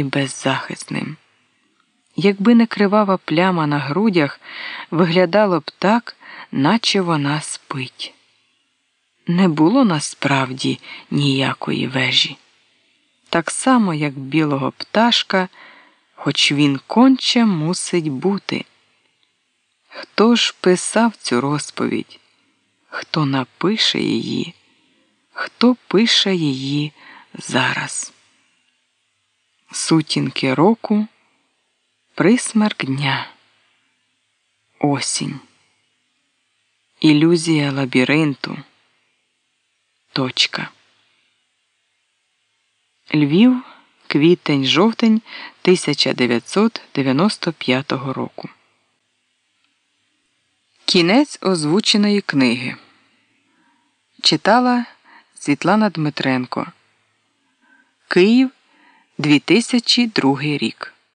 і беззахисним. Якби не кривава пляма на грудях, виглядало б так, наче вона спить. Не було насправді ніякої вежі. Так само, як білого пташка, хоч він конче мусить бути. Хто ж писав цю розповідь? Хто напише її? Хто пише її зараз? Сутінки року, присмерк дня, осінь, ілюзія лабіринту, точка. Львів, квітень, жовтень 1995 року. Кінець озвученої книги читала Світлана Дмитренко. Київ 2002 рік.